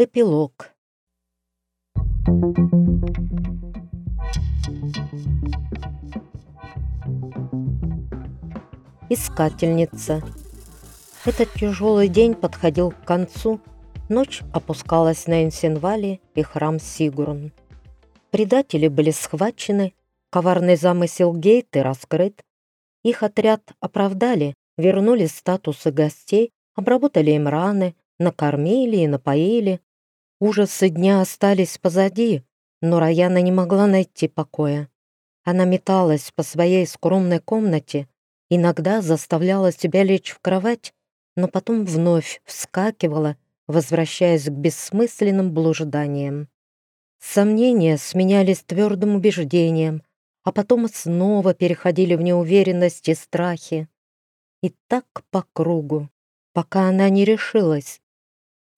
Эпилог. Искательница. Этот тяжелый день подходил к концу. Ночь опускалась на Энсенвали и храм Сигурн. Предатели были схвачены, коварный замысел Гейты раскрыт. Их отряд оправдали, вернули статусы гостей, обработали им раны, накормили и напоили. Ужасы дня остались позади, но Раяна не могла найти покоя. Она металась по своей скромной комнате, иногда заставляла себя лечь в кровать, но потом вновь вскакивала, возвращаясь к бессмысленным блужданиям. Сомнения сменялись твердым убеждением, а потом снова переходили в неуверенность и страхи. И так по кругу, пока она не решилась.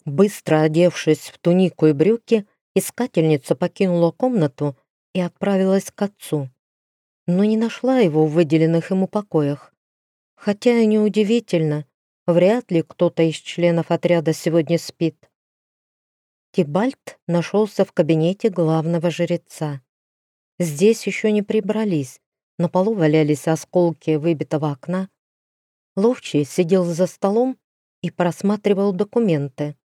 Быстро одевшись в тунику и брюки, искательница покинула комнату и отправилась к отцу. Но не нашла его в выделенных ему покоях. Хотя и неудивительно, вряд ли кто-то из членов отряда сегодня спит. Тибальт нашелся в кабинете главного жреца. Здесь еще не прибрались, на полу валялись осколки выбитого окна. Ловчий сидел за столом и просматривал документы.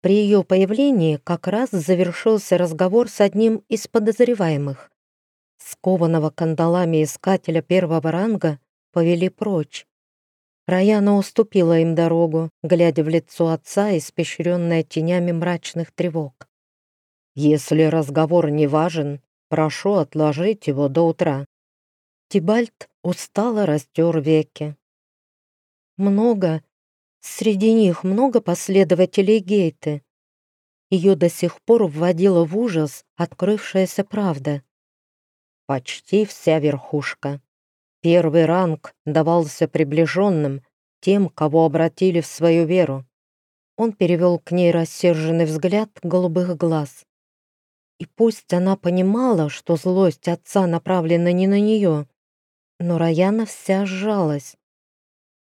При ее появлении как раз завершился разговор с одним из подозреваемых. Скованного кандалами искателя первого ранга повели прочь. Раяна уступила им дорогу, глядя в лицо отца, испещренное тенями мрачных тревог. «Если разговор не важен, прошу отложить его до утра». Тибальт устало растер веки. «Много, среди них много последователей Гейты. Ее до сих пор вводила в ужас открывшаяся правда. Почти вся верхушка. Первый ранг давался приближенным, тем, кого обратили в свою веру. Он перевел к ней рассерженный взгляд голубых глаз. И пусть она понимала, что злость отца направлена не на нее, но Раяна вся сжалась.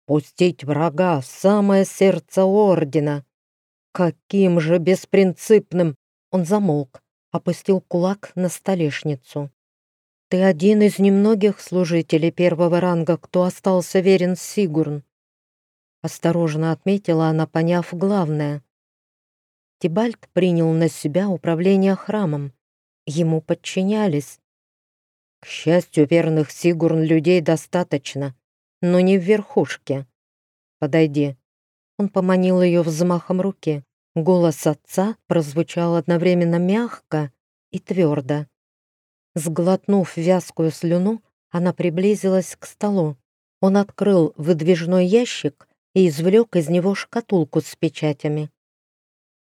«Пустить врага в самое сердце Ордена! Каким же беспринципным!» Он замолк, опустил кулак на столешницу. Ты один из немногих служителей первого ранга, кто остался верен Сигурн. Осторожно отметила она, поняв главное. Тибальт принял на себя управление храмом. Ему подчинялись. К счастью, верных Сигурн людей достаточно, но не в верхушке. Подойди. Он поманил ее взмахом руки. Голос отца прозвучал одновременно мягко и твердо. Сглотнув вязкую слюну, она приблизилась к столу. Он открыл выдвижной ящик и извлек из него шкатулку с печатями.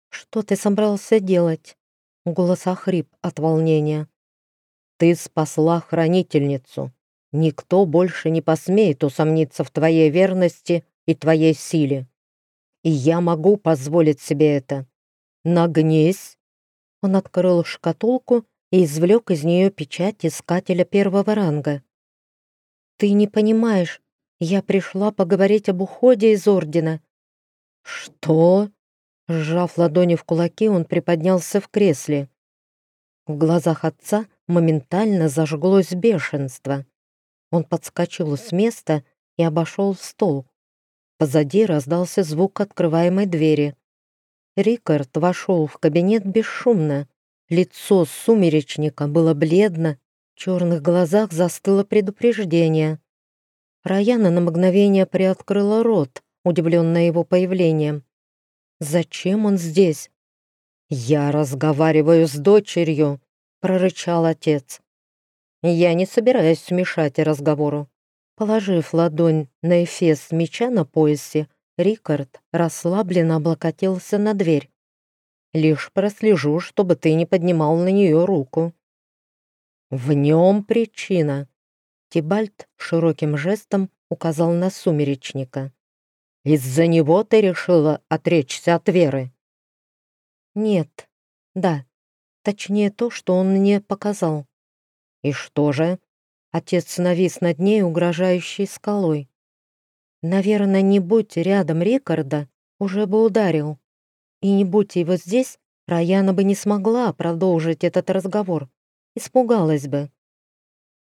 «Что ты собрался делать?» Голос охрип от волнения. «Ты спасла хранительницу. Никто больше не посмеет усомниться в твоей верности и твоей силе. И я могу позволить себе это. Нагнись!» Он открыл шкатулку и извлек из нее печать искателя первого ранга. «Ты не понимаешь, я пришла поговорить об уходе из Ордена». «Что?» Сжав ладони в кулаки, он приподнялся в кресле. В глазах отца моментально зажглось бешенство. Он подскочил с места и обошел стол. Позади раздался звук открываемой двери. Рикард вошел в кабинет бесшумно. Лицо сумеречника было бледно, в черных глазах застыло предупреждение. Раяна на мгновение приоткрыла рот, удивленная его появлением. «Зачем он здесь?» «Я разговариваю с дочерью», — прорычал отец. «Я не собираюсь мешать разговору». Положив ладонь на эфес меча на поясе, Рикард расслабленно облокотился на дверь. Лишь прослежу, чтобы ты не поднимал на нее руку». «В нем причина», — Тибальт широким жестом указал на сумеречника. «Из-за него ты решила отречься от веры?» «Нет, да, точнее то, что он мне показал». «И что же?» Отец навис над ней, угрожающей скалой. «Наверное, не будь рядом Рикарда, уже бы ударил. И не будь его здесь, Раяна бы не смогла продолжить этот разговор. Испугалась бы.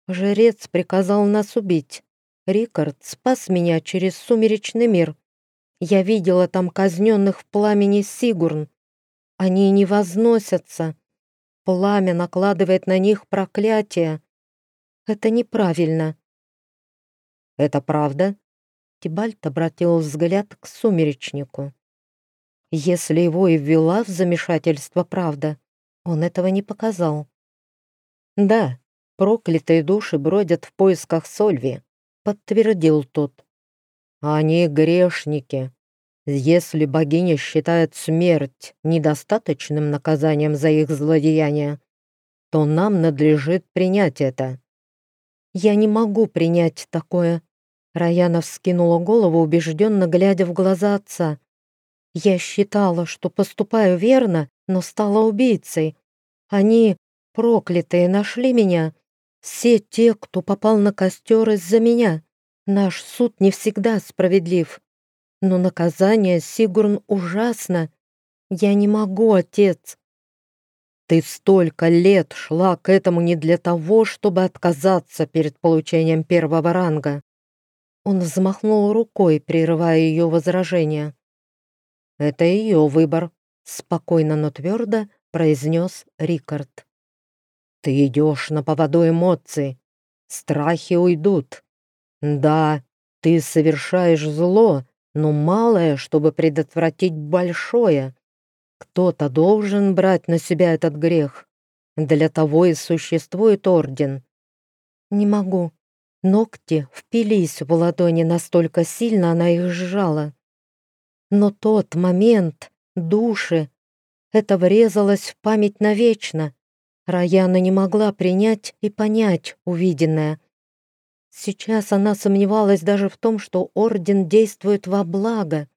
Жрец приказал нас убить. Рикард спас меня через сумеречный мир. Я видела там казненных в пламени Сигурн. Они не возносятся. Пламя накладывает на них проклятие. Это неправильно. Это правда? Тибальт обратил взгляд к сумеречнику. Если его и ввела в замешательство правда, он этого не показал. «Да, проклятые души бродят в поисках Сольви», — подтвердил тот. «Они грешники. Если богиня считает смерть недостаточным наказанием за их злодеяния, то нам надлежит принять это». «Я не могу принять такое», — Раяна вскинула голову, убежденно глядя в глаза отца. Я считала, что поступаю верно, но стала убийцей. Они, проклятые, нашли меня. Все те, кто попал на костер из-за меня. Наш суд не всегда справедлив. Но наказание Сигурн ужасно. Я не могу, отец. Ты столько лет шла к этому не для того, чтобы отказаться перед получением первого ранга. Он взмахнул рукой, прерывая ее возражение. «Это ее выбор», — спокойно, но твердо произнес Рикард. «Ты идешь на поводу эмоций. Страхи уйдут. Да, ты совершаешь зло, но малое, чтобы предотвратить большое. Кто-то должен брать на себя этот грех. Для того и существует орден». «Не могу», Ногти впились в ладони настолько сильно, она их сжала. Но тот момент, души, это врезалось в память навечно. Раяна не могла принять и понять увиденное. Сейчас она сомневалась даже в том, что Орден действует во благо.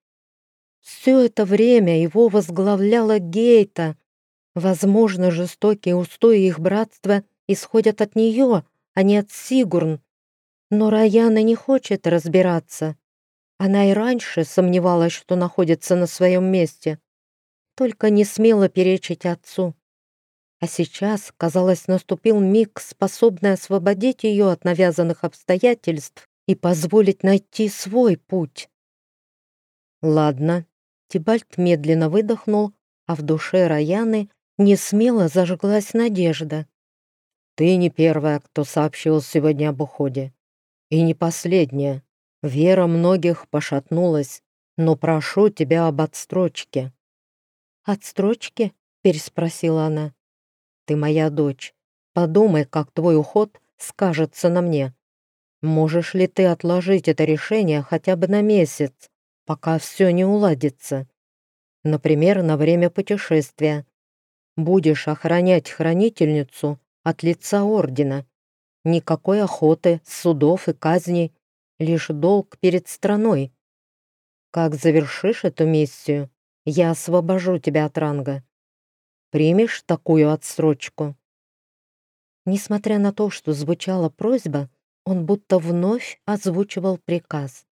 Все это время его возглавляла Гейта. Возможно, жестокие устои их братства исходят от нее, а не от Сигурн. Но Раяна не хочет разбираться. Она и раньше сомневалась, что находится на своем месте, только не смела перечить отцу. А сейчас, казалось, наступил миг, способный освободить ее от навязанных обстоятельств и позволить найти свой путь. «Ладно», — Тибальт медленно выдохнул, а в душе Раяны не смело зажглась надежда. «Ты не первая, кто сообщил сегодня об уходе. И не последняя. Вера многих пошатнулась, но прошу тебя об отстрочке». «Отстрочке?» — переспросила она. «Ты моя дочь. Подумай, как твой уход скажется на мне. Можешь ли ты отложить это решение хотя бы на месяц, пока все не уладится? Например, на время путешествия. Будешь охранять хранительницу от лица ордена. Никакой охоты, судов и казней лишь долг перед страной. Как завершишь эту миссию, я освобожу тебя от ранга. Примешь такую отсрочку?» Несмотря на то, что звучала просьба, он будто вновь озвучивал приказ.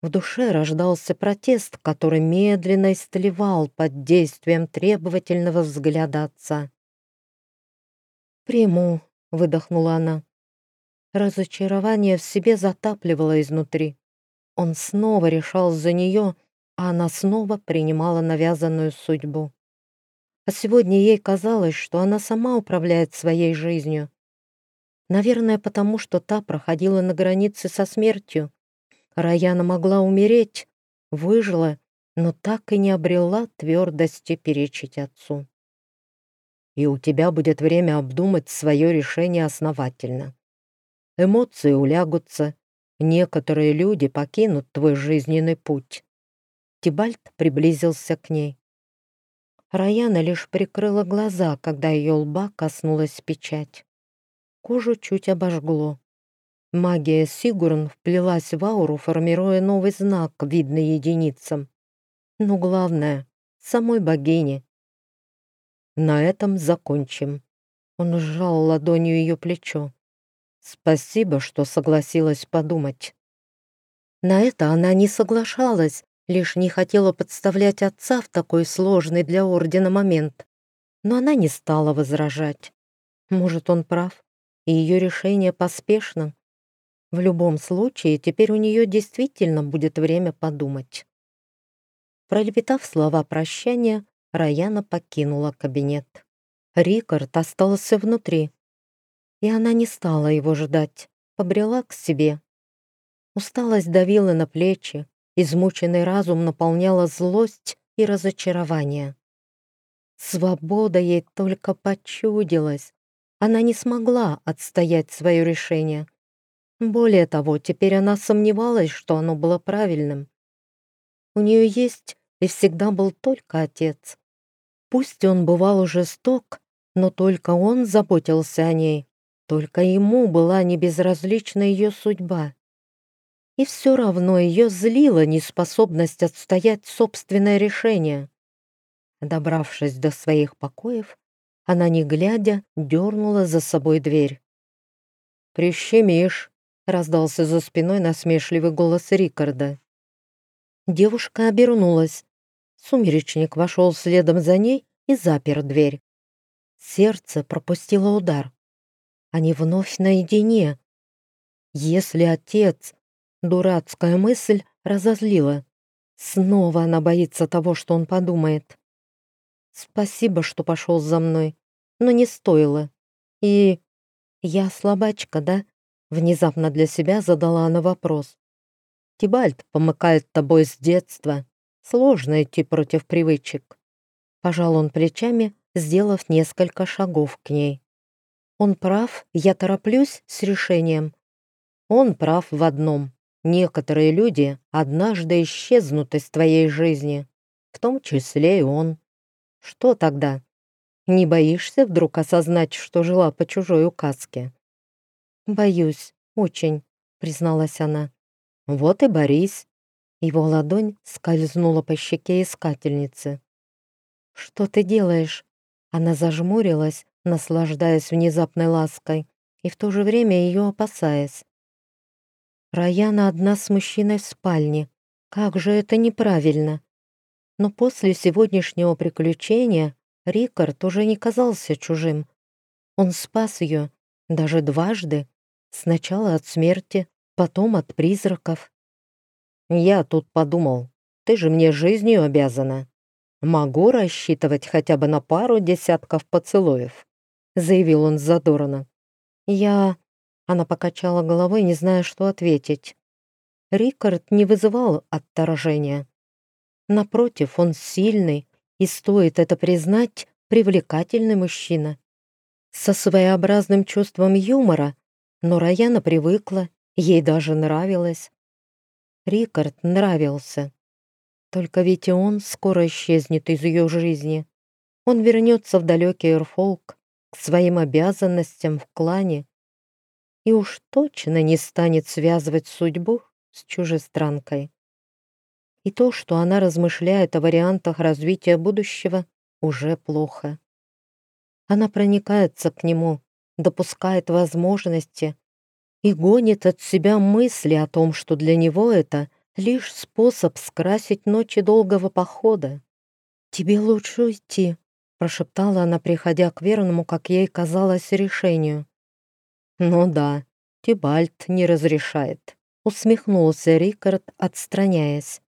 В душе рождался протест, который медленно истлевал под действием требовательного взгляда отца. «Приму», — выдохнула она. Разочарование в себе затапливало изнутри. Он снова решал за нее, а она снова принимала навязанную судьбу. А сегодня ей казалось, что она сама управляет своей жизнью. Наверное, потому что та проходила на границе со смертью. Раяна могла умереть, выжила, но так и не обрела твердости перечить отцу. И у тебя будет время обдумать свое решение основательно эмоции улягутся, некоторые люди покинут твой жизненный путь. Тибальт приблизился к ней. Раяна лишь прикрыла глаза, когда ее лба коснулась печать. Кожу чуть обожгло. Магия Сигурн вплелась в ауру, формируя новый знак, видный единицам. Но главное — самой богине. На этом закончим. Он сжал ладонью ее плечо. Спасибо, что согласилась подумать. На это она не соглашалась, лишь не хотела подставлять отца в такой сложный для Ордена момент. Но она не стала возражать. Может, он прав, и ее решение поспешно. В любом случае, теперь у нее действительно будет время подумать. Пролепетав слова прощания, Раяна покинула кабинет. Рикард остался внутри, и она не стала его ждать, побрела к себе. Усталость давила на плечи, измученный разум наполняла злость и разочарование. Свобода ей только почудилась. Она не смогла отстоять свое решение. Более того, теперь она сомневалась, что оно было правильным. У нее есть и всегда был только отец. Пусть он бывал жесток, но только он заботился о ней. Только ему была небезразлична ее судьба. И все равно ее злила неспособность отстоять собственное решение. Добравшись до своих покоев, она, не глядя, дернула за собой дверь. «Прищемишь!» — раздался за спиной насмешливый голос Рикарда. Девушка обернулась. Сумеречник вошел следом за ней и запер дверь. Сердце пропустило удар. Они вновь наедине. Если отец... Дурацкая мысль разозлила. Снова она боится того, что он подумает. Спасибо, что пошел за мной, но не стоило. И я слабачка, да? Внезапно для себя задала она вопрос. Тибальт помыкает тобой с детства. Сложно идти против привычек. Пожал он плечами, сделав несколько шагов к ней. Он прав, я тороплюсь с решением. Он прав в одном. Некоторые люди однажды исчезнут из твоей жизни, в том числе и он. Что тогда? Не боишься вдруг осознать, что жила по чужой указке? Боюсь, очень, призналась она. Вот и борись. Его ладонь скользнула по щеке искательницы. «Что ты делаешь?» Она зажмурилась, наслаждаясь внезапной лаской и в то же время ее опасаясь. Раяна одна с мужчиной в спальне. Как же это неправильно. Но после сегодняшнего приключения Рикард уже не казался чужим. Он спас ее, даже дважды. Сначала от смерти, потом от призраков. «Я тут подумал, ты же мне жизнью обязана. Могу рассчитывать хотя бы на пару десятков поцелуев», заявил он задорно. «Я...» Она покачала головой, не зная, что ответить. Рикард не вызывал отторжения. Напротив, он сильный, и стоит это признать, привлекательный мужчина. Со своеобразным чувством юмора, но Раяна привыкла, ей даже нравилось. Рикард нравился. Только ведь и он скоро исчезнет из ее жизни. Он вернется в далекий Эрфолк, к своим обязанностям в клане и уж точно не станет связывать судьбу с чужестранкой. И то, что она размышляет о вариантах развития будущего, уже плохо. Она проникается к нему, допускает возможности и гонит от себя мысли о том, что для него это лишь способ скрасить ночи долгого похода. «Тебе лучше уйти», — прошептала она, приходя к верному, как ей казалось, решению. «Ну да, Тибальт не разрешает», — усмехнулся Рикард, отстраняясь.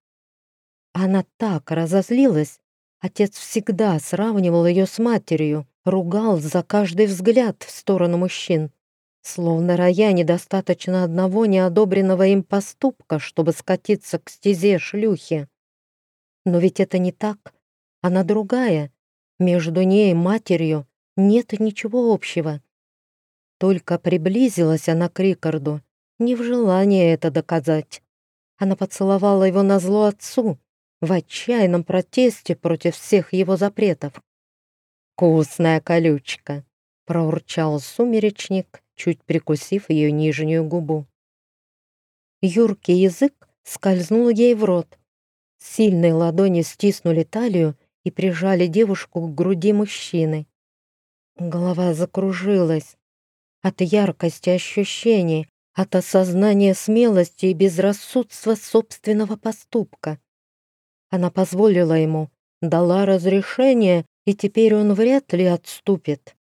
Она так разозлилась. Отец всегда сравнивал ее с матерью, ругал за каждый взгляд в сторону мужчин. Словно Рая недостаточно одного неодобренного им поступка, чтобы скатиться к стезе шлюхи. Но ведь это не так. Она другая. Между ней и матерью нет ничего общего. Только приблизилась она к Рикарду, не в желании это доказать. Она поцеловала его на зло отцу, в отчаянном протесте против всех его запретов. «Вкусная колючка!» — проурчал сумеречник, чуть прикусив ее нижнюю губу. Юркий язык скользнул ей в рот. Сильные ладони стиснули талию и прижали девушку к груди мужчины. Голова закружилась. От яркости ощущений, от осознания смелости и безрассудства собственного поступка. Она позволила ему, дала разрешение, и теперь он вряд ли отступит.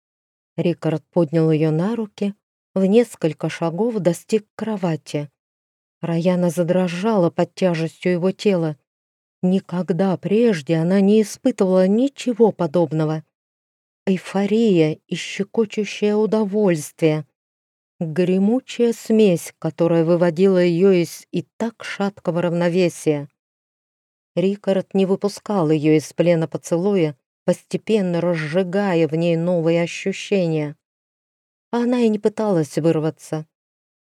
Рикард поднял ее на руки, в несколько шагов достиг кровати. Раяна задрожала под тяжестью его тела. Никогда прежде она не испытывала ничего подобного. Эйфория и щекочущее удовольствие. Гремучая смесь, которая выводила ее из и так шаткого равновесия. Рикард не выпускал ее из плена поцелуя, постепенно разжигая в ней новые ощущения. Она и не пыталась вырваться.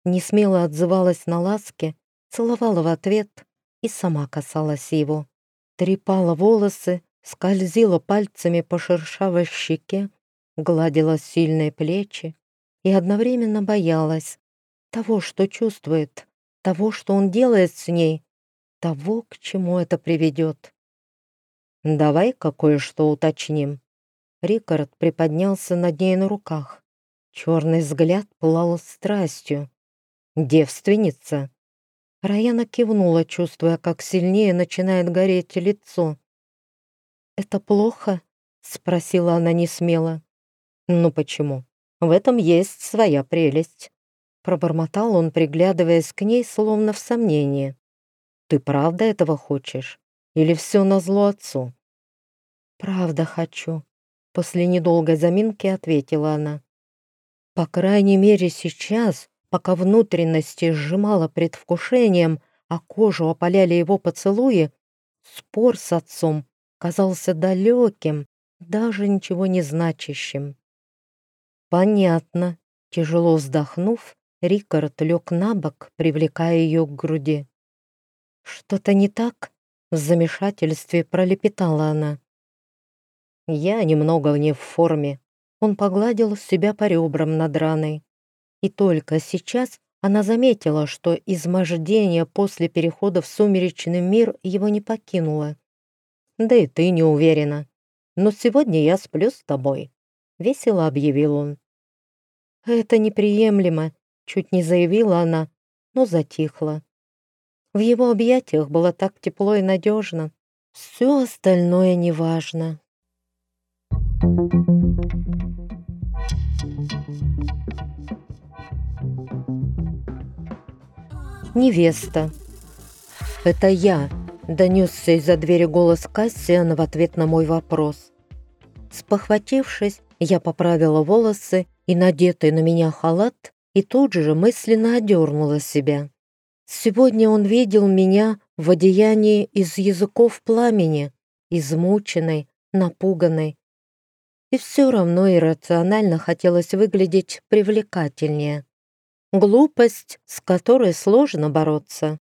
Не смело отзывалась на ласки, целовала в ответ и сама касалась его. Трепала волосы, скользила пальцами по шершавой щеке, гладила сильные плечи и одновременно боялась того, что чувствует, того, что он делает с ней, того, к чему это приведет. «Давай-ка кое-что уточним». Рикард приподнялся над ней на руках. Черный взгляд пылал страстью. «Девственница?» Раяна кивнула, чувствуя, как сильнее начинает гореть лицо. «Это плохо?» — спросила она несмело. «Ну почему? В этом есть своя прелесть». Пробормотал он, приглядываясь к ней, словно в сомнении. Ты правда этого хочешь? Или все назло отцу?» «Правда хочу», — после недолгой заминки ответила она. «По крайней мере сейчас, пока внутренности сжимала предвкушением, а кожу опаляли его поцелуи, спор с отцом казался далеким, даже ничего не значащим. «Понятно», — тяжело вздохнув, Рикард лег на бок, привлекая ее к груди. «Что-то не так?» — в замешательстве пролепетала она. «Я немного не в форме». Он погладил себя по ребрам над раной. И только сейчас она заметила, что измождение после перехода в сумеречный мир его не покинуло. «Да и ты не уверена. Но сегодня я сплю с тобой», — весело объявил он. «Это неприемлемо», — чуть не заявила она, но затихла. В его объятиях было так тепло и надежно. Все остальное неважно. Невеста. «Это я», — донесся из-за двери голос Кассиана в ответ на мой вопрос. Спохватившись, я поправила волосы и надетый на меня халат и тут же мысленно одернула себя. Сегодня он видел меня в одеянии из языков пламени, измученной, напуганной. И все равно иррационально хотелось выглядеть привлекательнее. Глупость, с которой сложно бороться.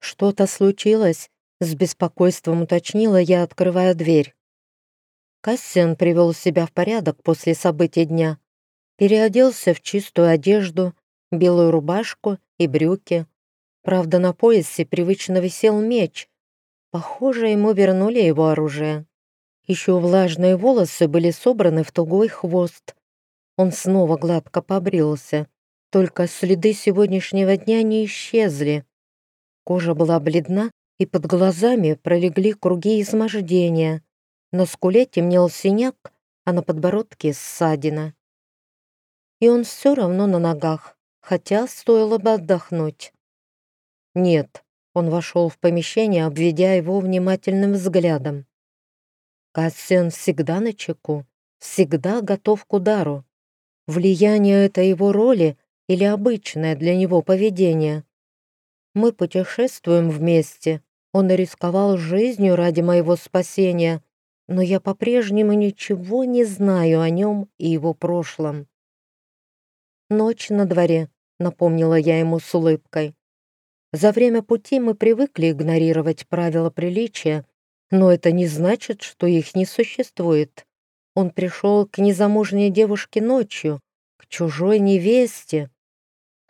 Что-то случилось, с беспокойством уточнила я, открывая дверь. Кассиан привел себя в порядок после событий дня. Переоделся в чистую одежду, белую рубашку и брюки, Правда, на поясе привычно висел меч. Похоже, ему вернули его оружие. Еще влажные волосы были собраны в тугой хвост. Он снова гладко побрился. Только следы сегодняшнего дня не исчезли. Кожа была бледна, и под глазами пролегли круги измождения. На скуле темнел синяк, а на подбородке ссадина. И он все равно на ногах, хотя стоило бы отдохнуть. «Нет». Он вошел в помещение, обведя его внимательным взглядом. Кассиан всегда на чеку, всегда готов к удару. Влияние это его роли или обычное для него поведение? Мы путешествуем вместе. Он рисковал жизнью ради моего спасения, но я по-прежнему ничего не знаю о нем и его прошлом. «Ночь на дворе», — напомнила я ему с улыбкой. За время пути мы привыкли игнорировать правила приличия, но это не значит, что их не существует. Он пришел к незамужней девушке ночью, к чужой невесте.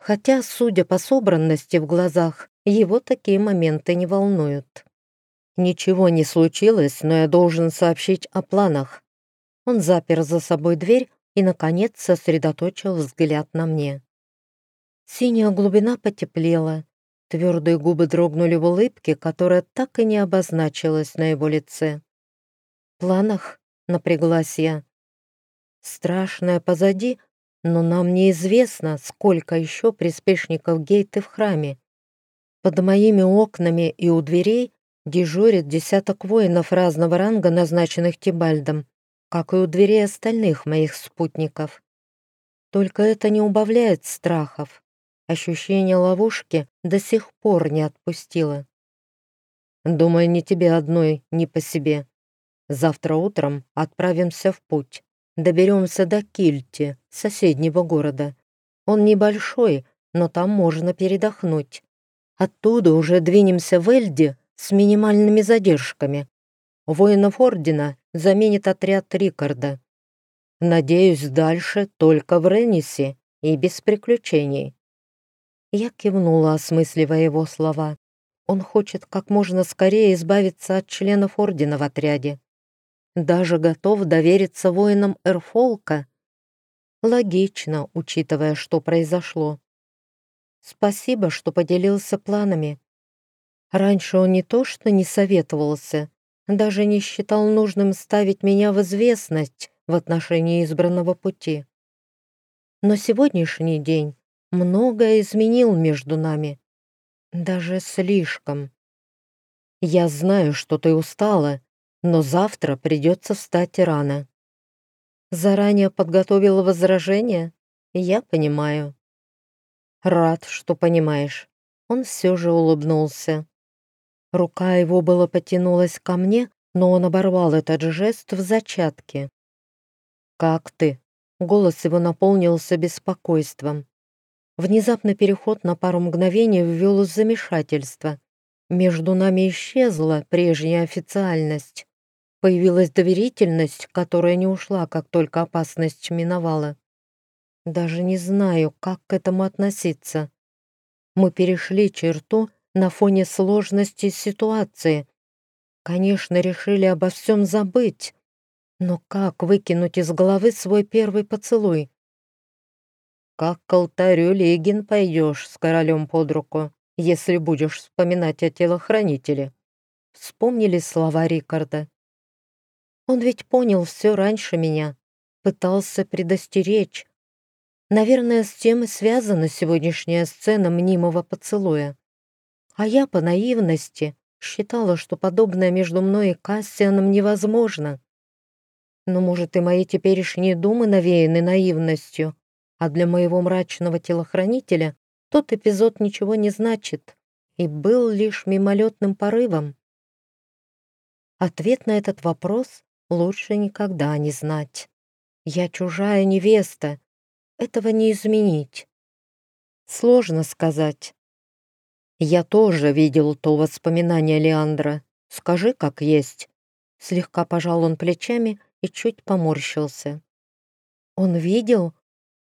Хотя, судя по собранности в глазах, его такие моменты не волнуют. Ничего не случилось, но я должен сообщить о планах. Он запер за собой дверь и, наконец, сосредоточил взгляд на мне. Синяя глубина потеплела, Твердые губы дрогнули в улыбке, которая так и не обозначилась на его лице. «В планах?» — напряглась я. «Страшное позади, но нам неизвестно, сколько еще приспешников Гейты в храме. Под моими окнами и у дверей дежурит десяток воинов разного ранга, назначенных Тибальдом, как и у дверей остальных моих спутников. Только это не убавляет страхов. Ощущение ловушки до сих пор не отпустило. Думаю, не тебе одной, не по себе. Завтра утром отправимся в путь. Доберемся до Кильти, соседнего города. Он небольшой, но там можно передохнуть. Оттуда уже двинемся в Эльди с минимальными задержками. Воинов Ордена заменит отряд Рикарда. Надеюсь, дальше только в Реннисе и без приключений. Я кивнула, осмысливая его слова. Он хочет как можно скорее избавиться от членов Ордена в отряде. Даже готов довериться воинам Эрфолка. Логично, учитывая, что произошло. Спасибо, что поделился планами. Раньше он не то что не советовался, даже не считал нужным ставить меня в известность в отношении избранного пути. Но сегодняшний день многое изменил между нами. Даже слишком. Я знаю, что ты устала, но завтра придется встать рано. Заранее подготовила возражение? Я понимаю. Рад, что понимаешь. Он все же улыбнулся. Рука его была потянулась ко мне, но он оборвал этот жест в зачатке. «Как ты?» Голос его наполнился беспокойством. Внезапный переход на пару мгновений ввел в замешательство. Между нами исчезла прежняя официальность. Появилась доверительность, которая не ушла, как только опасность миновала. Даже не знаю, как к этому относиться. Мы перешли черту на фоне сложности ситуации. Конечно, решили обо всем забыть. Но как выкинуть из головы свой первый поцелуй? Как к алтарю Легин пойдешь с королем под руку, если будешь вспоминать о телохранителе. Вспомнили слова Рикарда. Он ведь понял все раньше меня, пытался предостеречь. Наверное, с тем и связана сегодняшняя сцена мнимого поцелуя. А я по наивности считала, что подобное между мной и Кассианом невозможно. Но, может, и мои теперешние думы навеяны наивностью, а для моего мрачного телохранителя тот эпизод ничего не значит и был лишь мимолетным порывом. Ответ на этот вопрос лучше никогда не знать. Я чужая невеста, этого не изменить. Сложно сказать. Я тоже видел то воспоминание Леандра. Скажи, как есть. Слегка пожал он плечами и чуть поморщился. Он видел,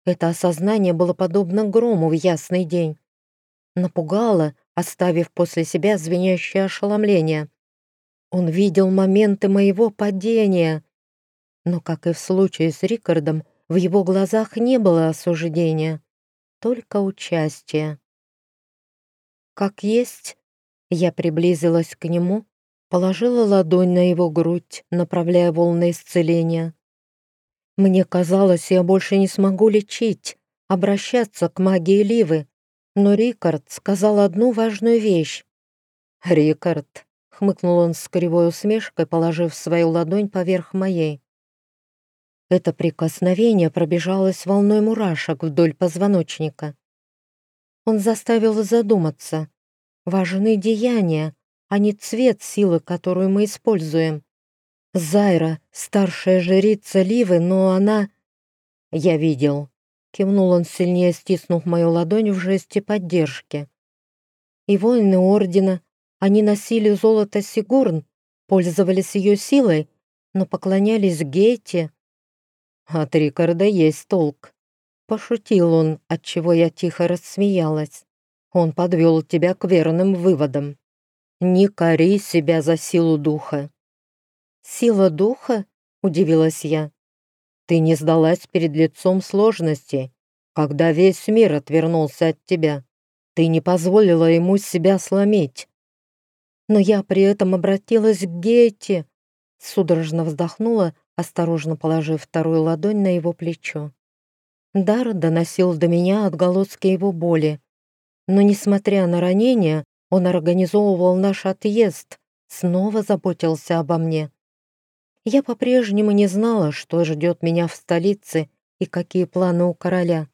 это осознание было подобно грому в ясный день. Напугало, оставив после себя звенящее ошеломление. Он видел моменты моего падения. Но, как и в случае с Рикардом, в его глазах не было осуждения, только участие. Как есть, я приблизилась к нему, положила ладонь на его грудь, направляя волны исцеления. Мне казалось, я больше не смогу лечить, обращаться к магии Ливы, но Рикард сказал одну важную вещь. «Рикард», — хмыкнул он с кривой усмешкой, положив свою ладонь поверх моей. Это прикосновение пробежалось волной мурашек вдоль позвоночника. Он заставил задуматься. Важны деяния, а не цвет силы, которую мы используем. Зайра, старшая жрица Ливы, но она... Я видел. Кивнул он сильнее, стиснув мою ладонь в жесте поддержки. И воины Ордена, они носили золото Сигурн, пользовались ее силой, но поклонялись Гейте. От Рикарда есть толк. Пошутил он, отчего я тихо рассмеялась. Он подвел тебя к верным выводам. Не кори себя за силу духа. «Сила духа?» — удивилась я. «Ты не сдалась перед лицом сложности, когда весь мир отвернулся от тебя. Ты не позволила ему себя сломить. Но я при этом обратилась к Гетте, судорожно вздохнула, осторожно положив вторую ладонь на его плечо. Дар доносил до меня отголоски его боли. Но, несмотря на ранение, он организовывал наш отъезд, снова заботился обо мне. Я по-прежнему не знала, что ждет меня в столице и какие планы у короля.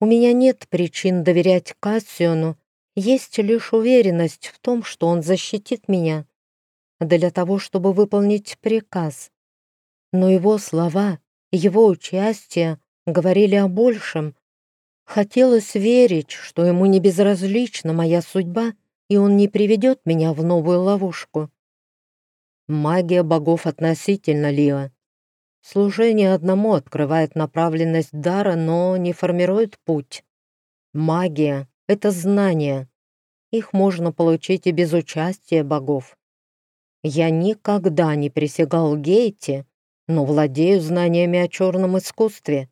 У меня нет причин доверять Кассиону, есть лишь уверенность в том, что он защитит меня для того, чтобы выполнить приказ. Но его слова, его участие говорили о большем. Хотелось верить, что ему не безразлична моя судьба, и он не приведет меня в новую ловушку. Магия богов относительно, Лиа. Служение одному открывает направленность дара, но не формирует путь. Магия — это знание. Их можно получить и без участия богов. Я никогда не присягал Гейте, но владею знаниями о черном искусстве.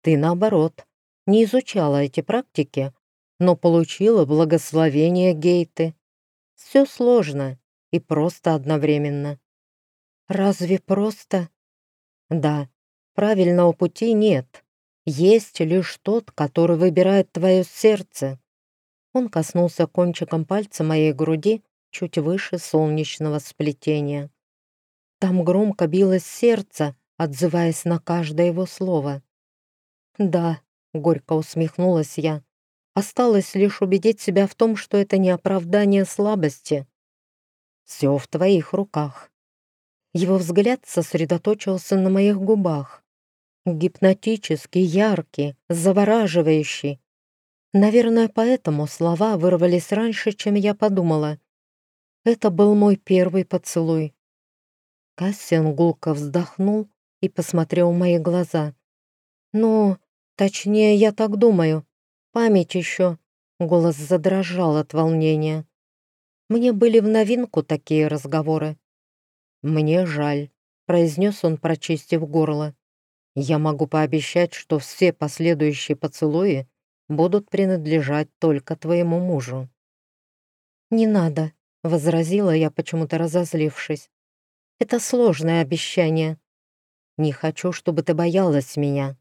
Ты, наоборот, не изучала эти практики, но получила благословение Гейты. Все сложно и просто одновременно. Разве просто? Да, правильного пути нет. Есть лишь тот, который выбирает твое сердце. Он коснулся кончиком пальца моей груди чуть выше солнечного сплетения. Там громко билось сердце, отзываясь на каждое его слово. «Да», — горько усмехнулась я, — «осталось лишь убедить себя в том, что это не оправдание слабости. Все в твоих руках». Его взгляд сосредоточился на моих губах. Гипнотический, яркий, завораживающий. Наверное, поэтому слова вырвались раньше, чем я подумала. Это был мой первый поцелуй. Кассиан гулко вздохнул и посмотрел в мои глаза. «Ну, точнее, я так думаю. Память еще». Голос задрожал от волнения. Мне были в новинку такие разговоры. «Мне жаль», — произнес он, прочистив горло. «Я могу пообещать, что все последующие поцелуи будут принадлежать только твоему мужу». «Не надо», — возразила я, почему-то разозлившись. «Это сложное обещание. Не хочу, чтобы ты боялась меня».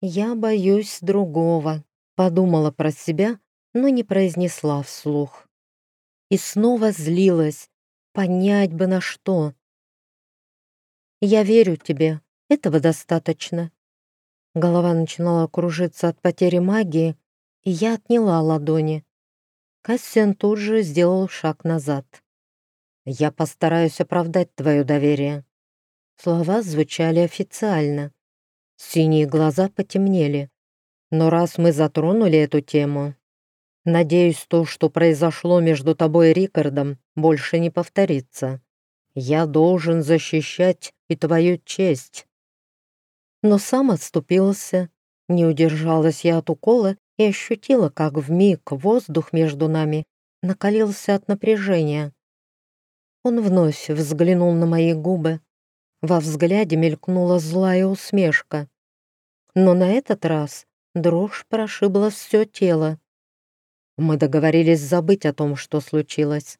«Я боюсь другого», — подумала про себя, но не произнесла вслух. И снова злилась. Понять бы на что. «Я верю тебе. Этого достаточно». Голова начинала кружиться от потери магии, и я отняла ладони. Кассиан тут же сделал шаг назад. «Я постараюсь оправдать твое доверие». Слова звучали официально. Синие глаза потемнели. Но раз мы затронули эту тему, надеюсь, то, что произошло между тобой и Рикардом, больше не повторится. Я должен защищать и твою честь. Но сам отступился. Не удержалась я от укола и ощутила, как в миг воздух между нами накалился от напряжения. Он вновь взглянул на мои губы. Во взгляде мелькнула злая усмешка. Но на этот раз дрожь прошибла все тело. Мы договорились забыть о том, что случилось.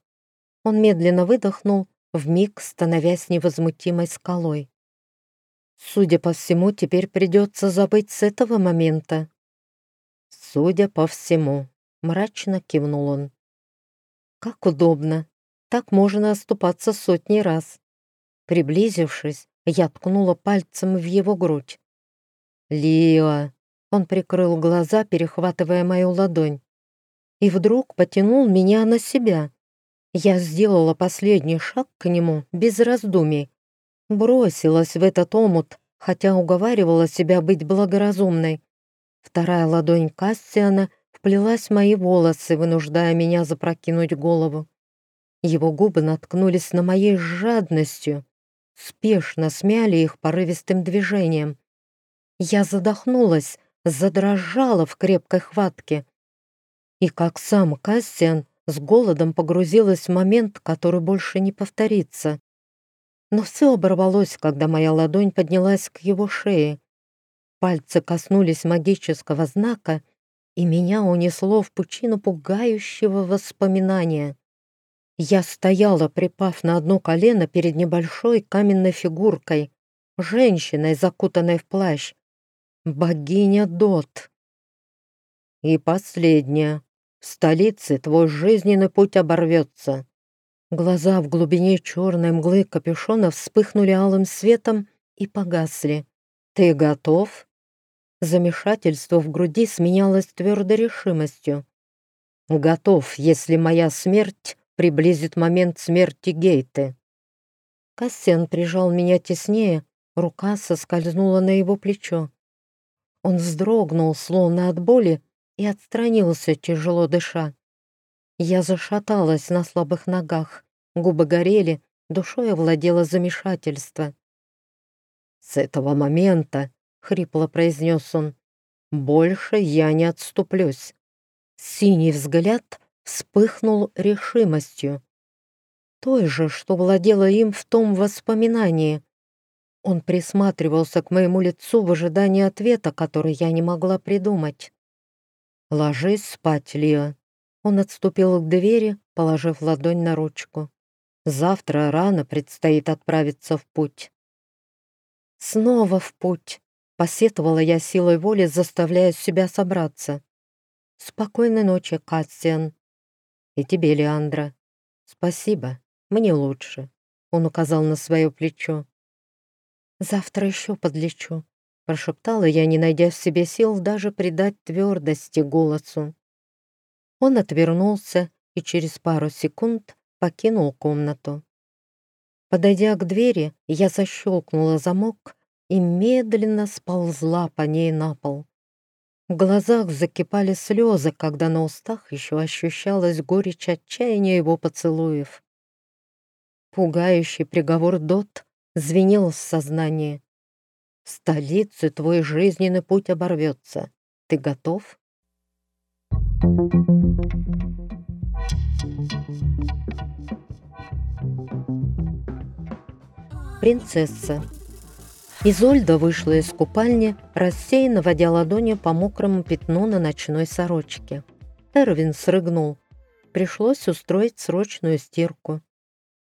Он медленно выдохнул, вмиг становясь невозмутимой скалой. Судя по всему, теперь придется забыть с этого момента. «Судя по всему», — мрачно кивнул он. «Как удобно. Так можно оступаться сотни раз». Приблизившись, я ткнула пальцем в его грудь. «Лиа!» Он прикрыл глаза, перехватывая мою ладонь. И вдруг потянул меня на себя. Я сделала последний шаг к нему без раздумий. Бросилась в этот омут, хотя уговаривала себя быть благоразумной. Вторая ладонь Кассиана вплелась в мои волосы, вынуждая меня запрокинуть голову. Его губы наткнулись на моей жадностью, спешно смяли их порывистым движением. Я задохнулась, задрожала в крепкой хватке. И как сам Кассиан с голодом погрузилась в момент, который больше не повторится. Но все оборвалось, когда моя ладонь поднялась к его шее. Пальцы коснулись магического знака, и меня унесло в пучину пугающего воспоминания. Я стояла, припав на одно колено перед небольшой каменной фигуркой, женщиной, закутанной в плащ. Богиня Дот. И последняя. В столице твой жизненный путь оборвется. Глаза в глубине черной мглы капюшона вспыхнули алым светом и погасли. «Ты готов?» Замешательство в груди сменялось твердой решимостью. «Готов, если моя смерть приблизит момент смерти Гейты». Кассиан прижал меня теснее, рука соскользнула на его плечо. Он вздрогнул, словно от боли, и отстранился, тяжело дыша. Я зашаталась на слабых ногах, губы горели, душой овладело замешательство. «С этого момента», — хрипло произнес он, — «больше я не отступлюсь». Синий взгляд вспыхнул решимостью. Той же, что владела им в том воспоминании. Он присматривался к моему лицу в ожидании ответа, который я не могла придумать. «Ложись спать, Лиа». Он отступил к двери, положив ладонь на ручку. «Завтра рано предстоит отправиться в путь». «Снова в путь», — посетовала я силой воли, заставляя себя собраться. «Спокойной ночи, Кассиан». «И тебе, Леандра». «Спасибо, мне лучше», — он указал на свое плечо. «Завтра еще подлечу», прошептала я, не найдя в себе сил даже придать твердости голосу. Он отвернулся и через пару секунд покинул комнату. Подойдя к двери, я защелкнула замок и медленно сползла по ней на пол. В глазах закипали слезы, когда на устах еще ощущалась горечь отчаяния его поцелуев. Пугающий приговор Дот звенел в сознании. В столице твой жизненный путь оборвется. Ты готов? Принцесса. Изольда вышла из купальни, рассеянно водя ладонью по мокрому пятну на ночной сорочке. Эрвин срыгнул. Пришлось устроить срочную стирку.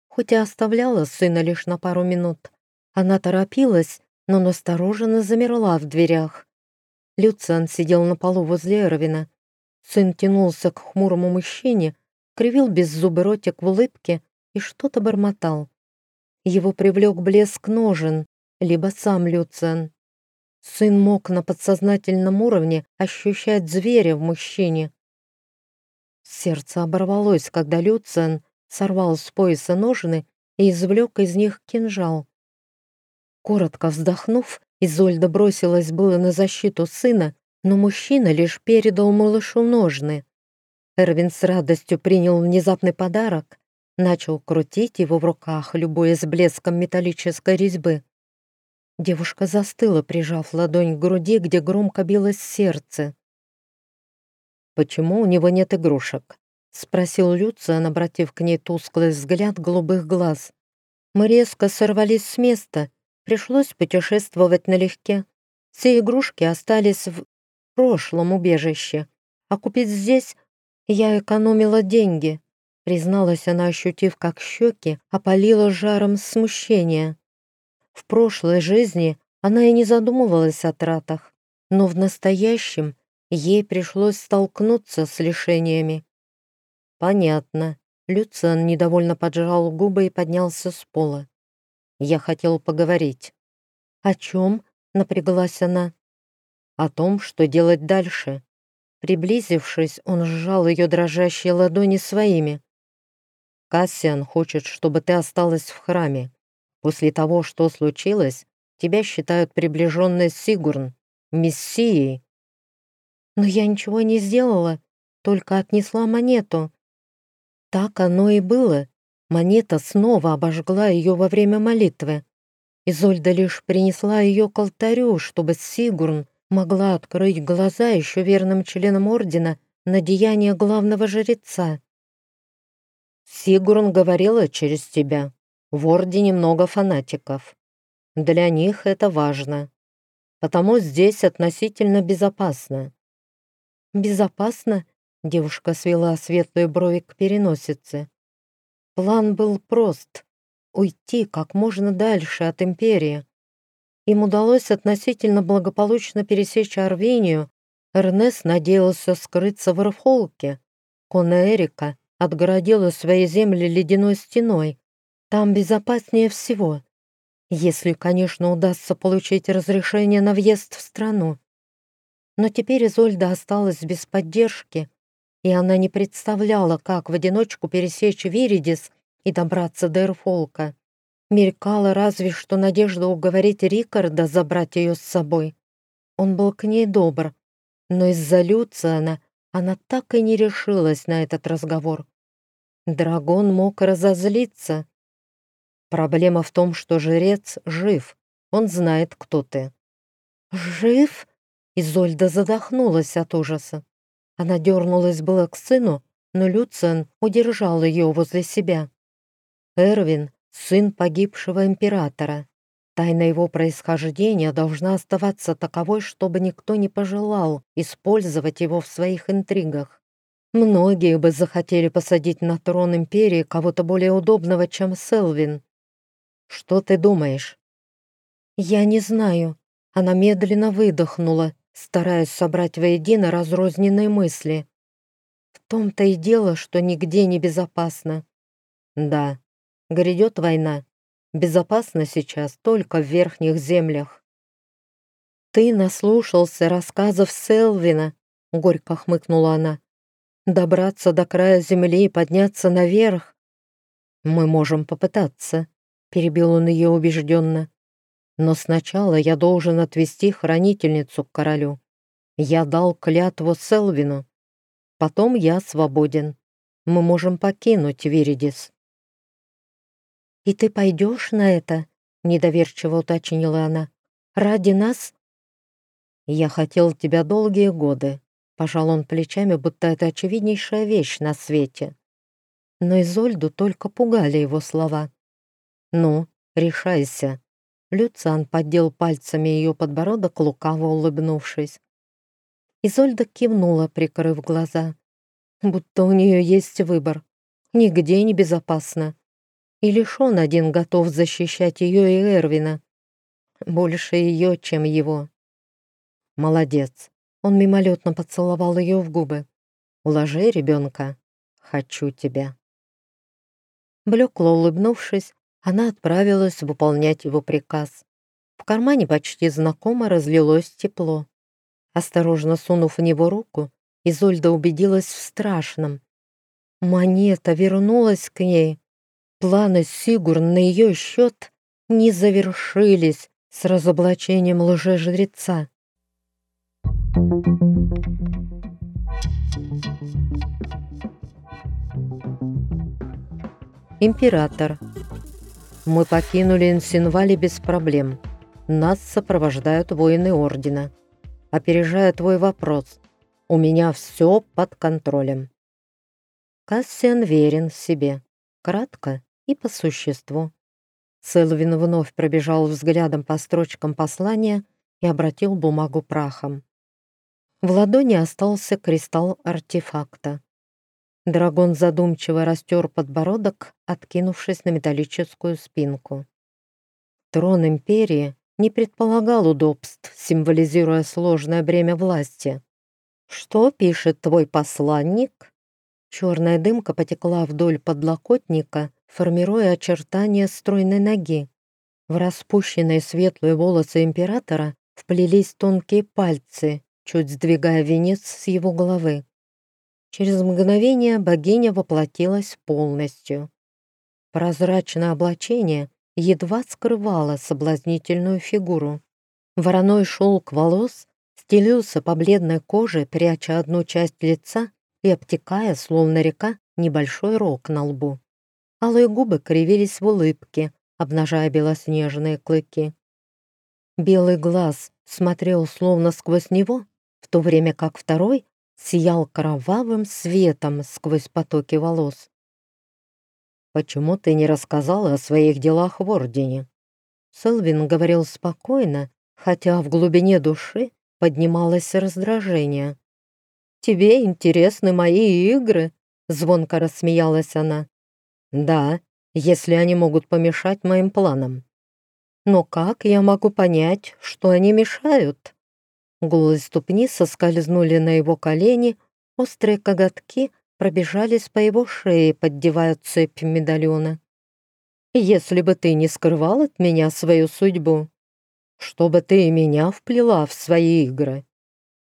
Хоть и оставляла сына лишь на пару минут, она торопилась но настороженно замерла в дверях. Люциан сидел на полу возле Эрвина. Сын тянулся к хмурому мужчине, кривил беззубый ротик в улыбке и что-то бормотал. Его привлек блеск ножен, либо сам Люциан. Сын мог на подсознательном уровне ощущать зверя в мужчине. Сердце оборвалось, когда Люциан сорвал с пояса ножны и извлек из них кинжал. Коротко вздохнув, Изольда бросилась было на защиту сына, но мужчина лишь передал малышу ножны. Эрвин с радостью принял внезапный подарок, начал крутить его в руках, любуясь блеском металлической резьбы. Девушка застыла, прижав ладонь к груди, где громко билось сердце. «Почему у него нет игрушек?» — спросил Люциан, обратив к ней тусклый взгляд голубых глаз. Мы резко сорвались с места Пришлось путешествовать налегке. Все игрушки остались в прошлом убежище, а купить здесь я экономила деньги, призналась она, ощутив, как щеки опалило жаром смущения. В прошлой жизни она и не задумывалась о тратах, но в настоящем ей пришлось столкнуться с лишениями. «Понятно». Люциан недовольно поджал губы и поднялся с пола. Я хотел поговорить. О чем? Напряглась она. О том, что делать дальше. Приблизившись, он сжал ее дрожащие ладони своими. «Кассиан хочет, чтобы ты осталась в храме. После того, что случилось, тебя считают приближенной Сигурн, мессией». «Но я ничего не сделала, только отнесла монету». Так оно и было. Монета снова обожгла ее во время молитвы. Изольда лишь принесла ее к алтарю, чтобы Сигурн могла открыть глаза еще верным членам Ордена на деяние главного жреца. «Сигурн говорила через тебя. В Ордене много фанатиков. Для них это важно. Потому здесь относительно безопасно. «Безопасно?» — девушка свела светлые брови к переносице. План был прост — уйти как можно дальше от Империи. Им удалось относительно благополучно пересечь Арвению. Эрнест надеялся скрыться в Эрфолке. Кона Эрика отгородила свои земли ледяной стеной. Там безопаснее всего. Если, конечно, удастся получить разрешение на въезд в страну. Но теперь Изольда осталась без поддержки, и она не представляла, как в одиночку пересечь Виридис и добраться до Эрфолка. Мелькала разве что надежда уговорить Рикарда забрать ее с собой. Он был к ней добр, но из-за Люциана она так и не решилась на этот разговор. Драгон мог разозлиться. Проблема в том, что жрец жив, он знает, кто ты. «Жив?» Изольда задохнулась от ужаса. Она дернулась было к сыну, но Люциан удержал ее возле себя. Эрвин — сын погибшего императора. Тайна его происхождения должна оставаться таковой, чтобы никто не пожелал использовать его в своих интригах. Многие бы захотели посадить на трон империи кого-то более удобного, чем Селвин. Что ты думаешь? Я не знаю. Она медленно выдохнула, стараясь собрать воедино разрозненные мысли. В том-то и дело, что нигде не безопасно. Да, грядет война. Безопасно сейчас только в верхних землях. Ты наслушался рассказов Селвина, горько хмыкнула она. Добраться до края земли и подняться наверх. Мы можем попытаться, перебил он ее убежденно. Но сначала я должен отвести хранительницу к королю. Я дал клятву Селвину. Потом я свободен. Мы можем покинуть Виридис. «И ты пойдешь на это?» — недоверчиво уточнила она. «Ради нас?» «Я хотел тебя долгие годы», — пожал он плечами, будто это очевиднейшая вещь на свете. Но Изольду только пугали его слова. «Ну, решайся», Люциан поддел пальцами ее подбородок, лукаво улыбнувшись. Изольда кивнула, прикрыв глаза. Будто у нее есть выбор. Нигде не безопасно. И лишь он один готов защищать ее и Эрвина. Больше ее, чем его. Молодец. Он мимолетно поцеловал ее в губы. «Уложи ребенка. Хочу тебя». Блекло улыбнувшись, она отправилась выполнять его приказ. В кармане почти знакомо разлилось тепло. Осторожно сунув в него руку, Изольда убедилась в страшном. Монета вернулась к ней. Планы Сигурн на ее счет не завершились с разоблачением лжежреца. Император мы покинули Инсинвали без проблем. Нас сопровождают воины Ордена. Опережая твой вопрос, у меня все под контролем. Кассиан верен себе. Кратко и по существу. Селвин вновь пробежал взглядом по строчкам послания и обратил бумагу прахом. В ладони остался кристалл артефакта. Драгон задумчиво растер подбородок, откинувшись на металлическую спинку. Трон империи не предполагал удобств, символизируя сложное бремя власти. «Что пишет твой посланник?» Черная дымка потекла вдоль подлокотника, формируя очертания стройной ноги. В распущенные светлые волосы императора вплелись тонкие пальцы, чуть сдвигая венец с его головы. Через мгновение богиня воплотилась полностью. Прозрачное облачение едва скрывало соблазнительную фигуру. Вороной шелк волос стелился по бледной коже, пряча одну часть лица и обтекая, словно река, небольшой рог на лбу. Алые губы кривились в улыбке, обнажая белоснежные клыки. Белый глаз смотрел словно сквозь него, в то время как второй сиял кровавым светом сквозь потоки волос. «Почему ты не рассказала о своих делах в Ордене?» Селвин говорил спокойно, хотя в глубине души поднималось раздражение. тебе интересны мои игры?» Звонко рассмеялась она. «Да, если они могут помешать моим планам». «Но как я могу понять, что они мешают?» Голые ступни соскользнули на его колени, острые коготки пробежались по его шее, поддевая цепь медальона. «Если бы ты не скрывал от меня свою судьбу, чтобы ты и меня вплела в свои игры».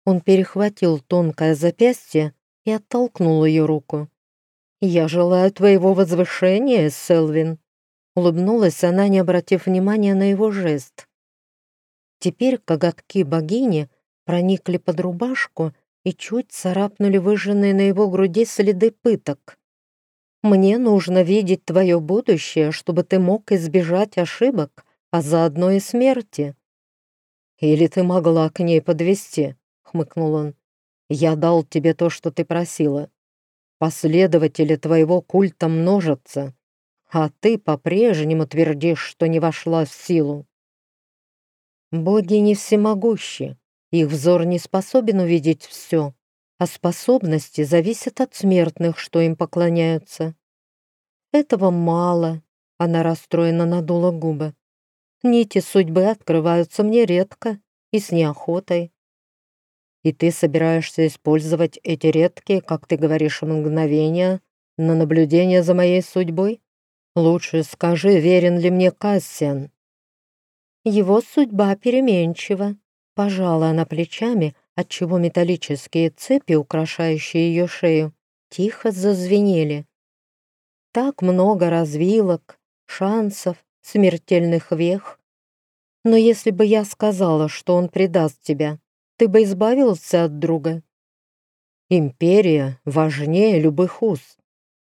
Он перехватил тонкое запястье и оттолкнул ее руку. «Я желаю твоего возвышения, Селвин», — улыбнулась она, не обратив внимания на его жест. Теперь коготки богини проникли под рубашку и чуть царапнули выжженные на его груди следы пыток. «Мне нужно видеть твое будущее, чтобы ты мог избежать ошибок, а заодно и смерти». «Или ты могла к ней подвести?» — хмыкнул он. «Я дал тебе то, что ты просила. Последователи твоего культа множатся, а ты по-прежнему твердишь, что не вошла в силу». «Боги не всемогущи, их взор не способен увидеть все, а способности зависят от смертных, что им поклоняются. Этого мало, она расстроенно надула губы. Нити судьбы открываются мне редко и с неохотой. И ты собираешься использовать эти редкие, как ты говоришь, мгновения на наблюдение за моей судьбой? Лучше скажи, верен ли мне Кассиан. Его судьба переменчива, Пожала она плечами, отчего металлические цепи, украшающие ее шею, тихо зазвенели. Так много развилок, шансов, смертельных вех. Но если бы я сказала, что он предаст тебя, ты бы избавился от друга. Империя важнее любых уз.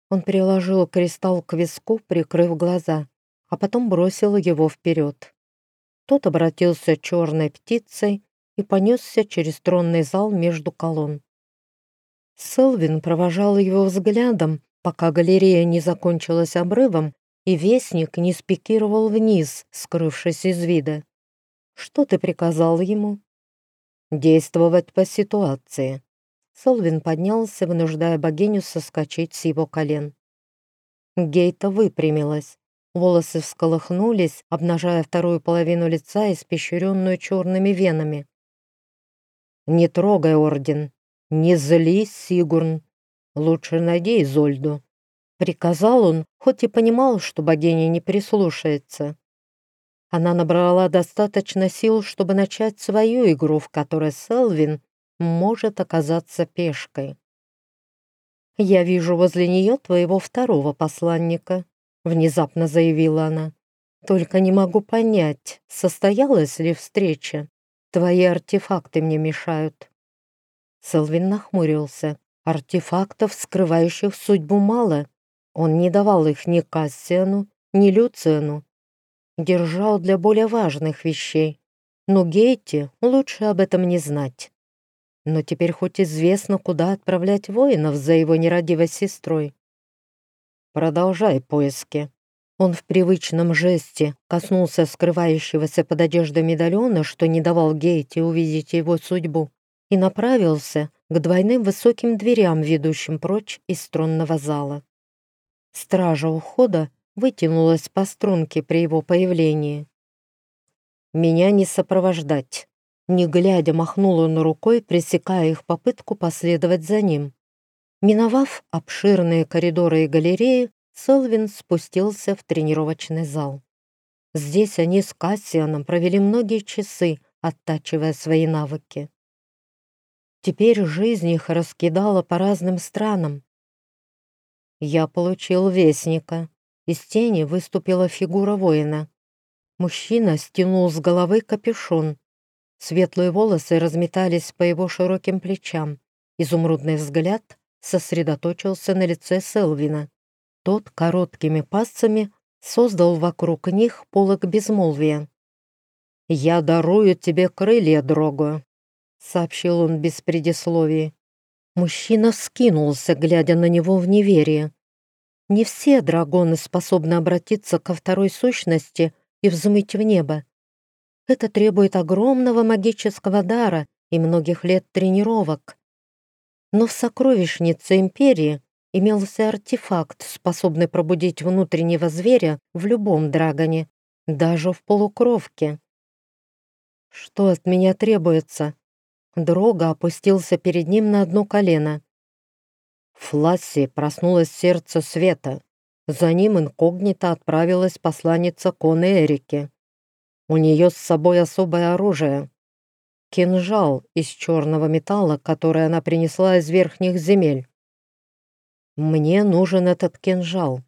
Он приложил кристалл к виску, прикрыв глаза, а потом бросил его вперед. Тот обратился черной птицей и понесся через тронный зал между колонн. Селвин провожал его взглядом, пока галерея не закончилась обрывом, и вестник не спикировал вниз, скрывшись из вида. «Что ты приказал ему?» «Действовать по ситуации». Селвин поднялся, вынуждая богиню соскочить с его колен. Гейта выпрямилась. Волосы всколыхнулись, обнажая вторую половину лица, испещренную черными венами. «Не трогай орден! Не злись, Сигурн! Лучше найди Изольду!» Приказал он, хоть и понимал, что богиня не прислушается. Она набрала достаточно сил, чтобы начать свою игру, в которой Селвин может оказаться пешкой. «Я вижу возле нее твоего второго посланника», внезапно заявила она. Только не могу понять, состоялась ли встреча. Твои артефакты мне мешают. Селвин нахмурился. Артефактов, скрывающих судьбу, мало. Он не давал их ни Кассиану, ни Люцену. Держал для более важных вещей. Но Гейте лучше об этом не знать. Но теперь хоть известно, куда отправлять воинов за его нерадивой сестрой. Продолжай поиски». Он в привычном жесте коснулся скрывающегося под одеждой медальона, что не давал Гейте увидеть его судьбу, и направился к двойным высоким дверям, ведущим прочь из тронного зала. Стража ухода вытянулась по струнке при его появлении. «Меня не сопровождать», не глядя махнул он рукой, пресекая их попытку последовать за ним. Миновав обширные коридоры и галереи, Селвин спустился в тренировочный зал. Здесь они с Кассианом провели многие часы, оттачивая свои навыки. Теперь жизнь их раскидала по разным странам. Я получил вестника. Из тени выступила фигура воина. Мужчина стянул с головы капюшон. Светлые волосы разметались по его широким плечам. Изумрудный взгляд сосредоточился на лице Селвина. Тот короткими пасцами создал вокруг них полок безмолвия. «Я дарую тебе крылья, Дрого», — сообщил он без предисловий. Мужчина скинулся, глядя на него в неверие. Не все драгоны способны обратиться ко второй сущности и взмыть в небо. Это требует огромного магического дара и многих лет тренировок. но в сокровищнице Империи имелся артефакт, способный пробудить внутреннего зверя в любом драгоне, даже в полукровке. «Что от меня требуется?» Дрога опустился перед ним на одно колено. В Флассе проснулось сердце света. За ним инкогнито отправилась посланница Коны Эрики. У нее с собой особое оружие. Кинжал из черного металла, который она принесла из верхних земель. Мне нужен этот кинжал.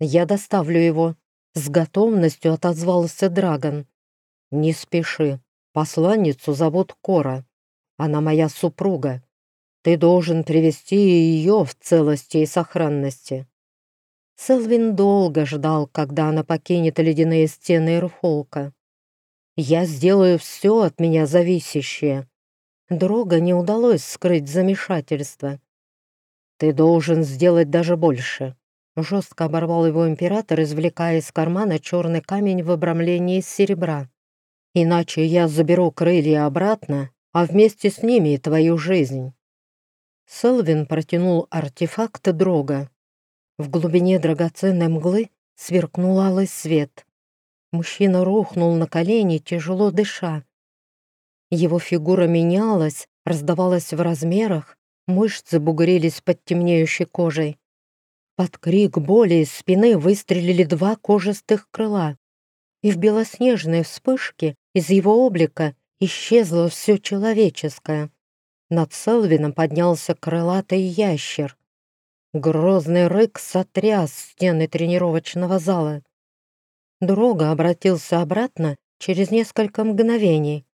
Я доставлю его. С готовностью отозвался Драгон. Не спеши. Посланницу зовут Кора. Она моя супруга. Ты должен привести ее в целости и сохранности. Селвин долго ждал, когда она покинет ледяные стены Ирфолка. «Я сделаю все от меня зависящее». Дрога не удалось скрыть замешательство. «Ты должен сделать даже больше», — жестко оборвал его император, извлекая из кармана черный камень в обрамлении из серебра. «Иначе я заберу крылья обратно, а вместе с ними и твою жизнь». Селвин протянул артефакт Дрога. В глубине драгоценной мглы сверкнул алый свет. Мужчина рухнул на колени, тяжело дыша. Его фигура менялась, раздавалась в размерах, Мышцы бугрились под темнеющей кожей. Под крик боли из спины выстрелили два кожистых крыла. И в белоснежной вспышке из его облика исчезло все человеческое. Над Селвином поднялся крылатый ящер. Грозный рык сотряс стены тренировочного зала. Дрога обратился обратно через несколько мгновений.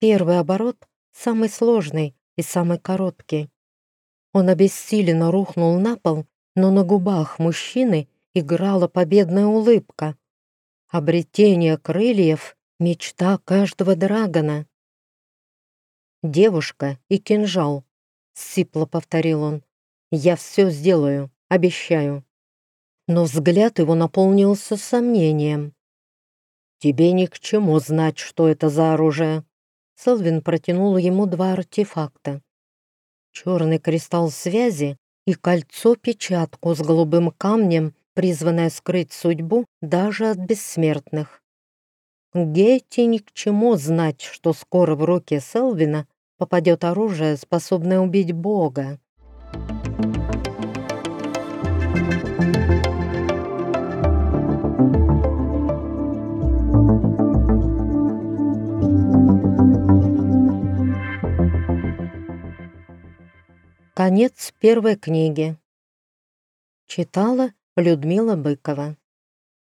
Первый оборот, самый сложный, и самый короткий. Он обессиленно рухнул на пол, но на губах мужчины играла победная улыбка. Обретение крыльев — мечта каждого драгона. «Девушка и кинжал», — сипло повторил он. «Я все сделаю, обещаю». Но взгляд его наполнился сомнением. «Тебе ни к чему знать, что это за оружие», Селвин протянул ему два артефакта. Черный кристалл связи и кольцо-печатку с голубым камнем, призванное скрыть судьбу даже от бессмертных. Гетти ни к чему знать, что скоро в руки Селвина попадет оружие, способное убить Бога. Конец первой книги. Читала Людмила Быкова.